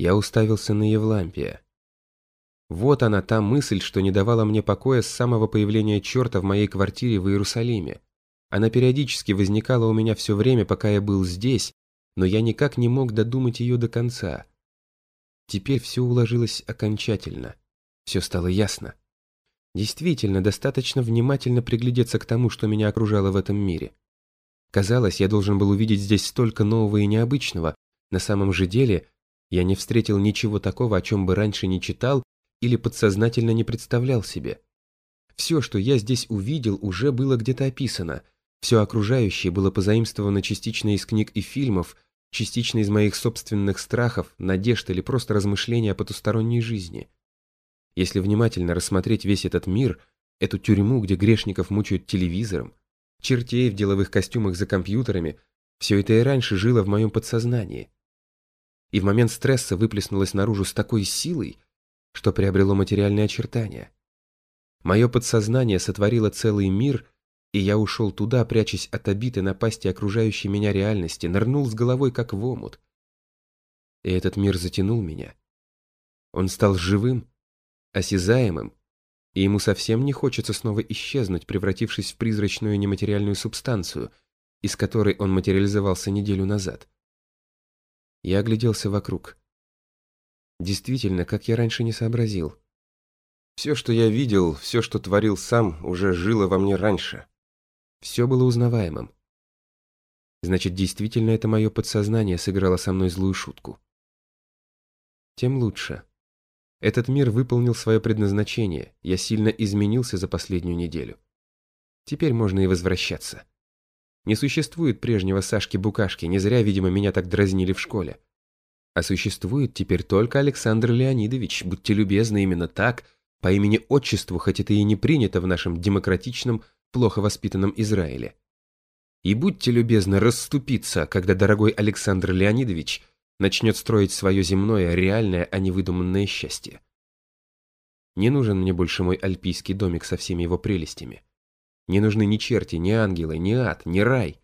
Я уставился на Евлампия. Вот она, та мысль, что не давала мне покоя с самого появления черта в моей квартире в Иерусалиме. Она периодически возникала у меня все время, пока я был здесь, но я никак не мог додумать ее до конца. Теперь все уложилось окончательно. Все стало ясно. Действительно, достаточно внимательно приглядеться к тому, что меня окружало в этом мире. Казалось, я должен был увидеть здесь столько нового и необычного. На самом же деле, я не встретил ничего такого, о чем бы раньше не читал или подсознательно не представлял себе. Все, что я здесь увидел, уже было где-то описано. Все окружающее было позаимствовано частично из книг и фильмов, частично из моих собственных страхов, надежд или просто размышлений о потусторонней жизни. Если внимательно рассмотреть весь этот мир, эту тюрьму, где грешников мучают телевизором, чертей в деловых костюмах за компьютерами, все это и раньше жило в моем подсознании. И в момент стресса выплеснулось наружу с такой силой, что приобрело материальные очертания. Мое подсознание сотворило целый мир, и я ушел туда, прячась от обиды напасти окружающей меня реальности, нырнул с головой, как в омут. И этот мир затянул меня. Он стал живым, осязаемым, и ему совсем не хочется снова исчезнуть, превратившись в призрачную нематериальную субстанцию, из которой он материализовался неделю назад. Я огляделся вокруг. Действительно, как я раньше не сообразил. Все, что я видел, все, что творил сам, уже жило во мне раньше. Все было узнаваемым. Значит, действительно, это мое подсознание сыграло со мной злую шутку. Тем лучше. Этот мир выполнил свое предназначение, я сильно изменился за последнюю неделю. Теперь можно и возвращаться. Не существует прежнего Сашки-Букашки, не зря, видимо, меня так дразнили в школе. А существует теперь только Александр Леонидович, будьте любезны, именно так, по имени-отчеству, хоть это и не принято в нашем демократичном, плохо воспитанном Израиле. И будьте любезны расступиться, когда дорогой Александр Леонидович начнет строить свое земное, реальное, а не выдуманное счастье. Не нужен мне больше мой альпийский домик со всеми его прелестями. Не нужны ни черти, ни ангелы, ни ад, ни рай.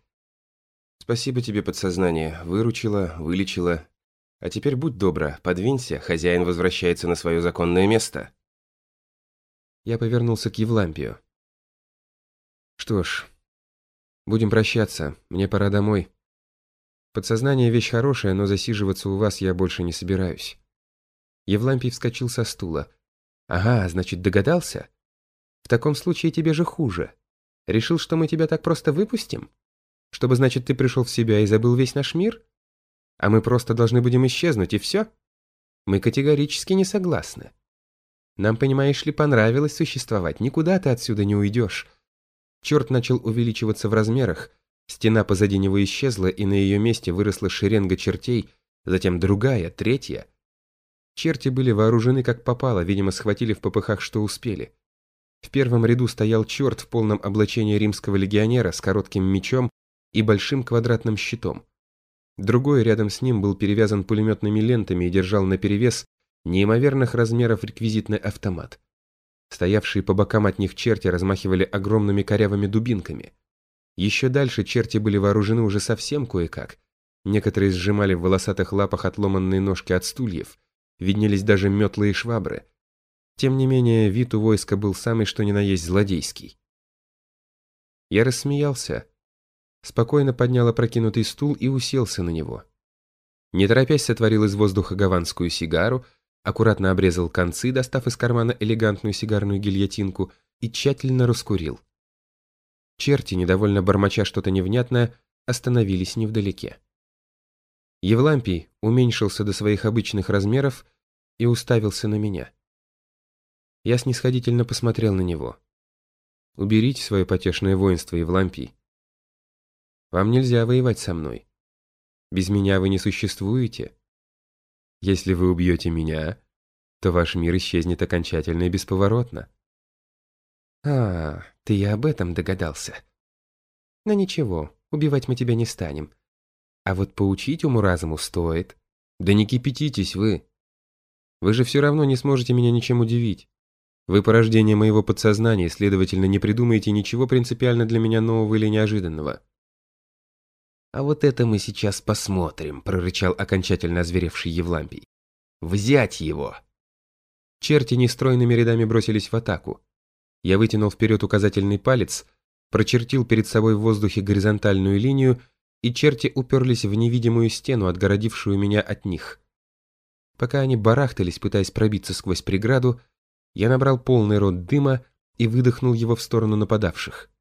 Спасибо тебе, подсознание, выручила, вылечила. А теперь будь добра, подвинься, хозяин возвращается на свое законное место. Я повернулся к Евлампию. Что ж, будем прощаться, мне пора домой. Подсознание вещь хорошая, но засиживаться у вас я больше не собираюсь. Евлампий вскочил со стула. Ага, значит, догадался? В таком случае тебе же хуже. Решил, что мы тебя так просто выпустим? Чтобы, значит, ты пришел в себя и забыл весь наш мир? А мы просто должны будем исчезнуть, и все? Мы категорически не согласны. Нам, понимаешь ли, понравилось существовать, никуда ты отсюда не уйдешь. Черт начал увеличиваться в размерах, Стена позади него исчезла, и на ее месте выросла шеренга чертей, затем другая, третья. Черти были вооружены как попало, видимо, схватили в попыхах, что успели. В первом ряду стоял черт в полном облачении римского легионера с коротким мечом и большим квадратным щитом. Другой рядом с ним был перевязан пулеметными лентами и держал наперевес неимоверных размеров реквизитный автомат. Стоявшие по бокам от них черти размахивали огромными корявыми дубинками – еще дальше черти были вооружены уже совсем кое-как. Некоторые сжимали в волосатых лапах отломанные ножки от стульев. Виднелись даже метлы и швабры. Тем не менее, вид у войска был самый что ни на есть злодейский. Я рассмеялся. Спокойно поднял опрокинутый стул и уселся на него. Не торопясь сотворил из воздуха гаванскую сигару, аккуратно обрезал концы, достав из кармана элегантную сигарную гильотинку, и тщательно раскурил. Черти, недовольно бормоча что-то невнятное, остановились невдалеке. Евлампий уменьшился до своих обычных размеров и уставился на меня. Я снисходительно посмотрел на него. «Уберите свое потешное воинство, Евлампий. Вам нельзя воевать со мной. Без меня вы не существуете. Если вы убьете меня, то ваш мир исчезнет окончательно и бесповоротно. «А, ты и об этом догадался. Но ничего, убивать мы тебя не станем. А вот поучить уму-разуму стоит. Да не кипятитесь вы. Вы же все равно не сможете меня ничем удивить. Вы порождение моего подсознания, следовательно, не придумаете ничего принципиально для меня нового или неожиданного». «А вот это мы сейчас посмотрим», — прорычал окончательно озверевший Евлампий. Взять его! Черти нестройными рядами бросились в атаку. Я вытянул вперед указательный палец, прочертил перед собой в воздухе горизонтальную линию, и черти уперлись в невидимую стену, отгородившую меня от них. Пока они барахтались, пытаясь пробиться сквозь преграду, я набрал полный рот дыма и выдохнул его в сторону нападавших.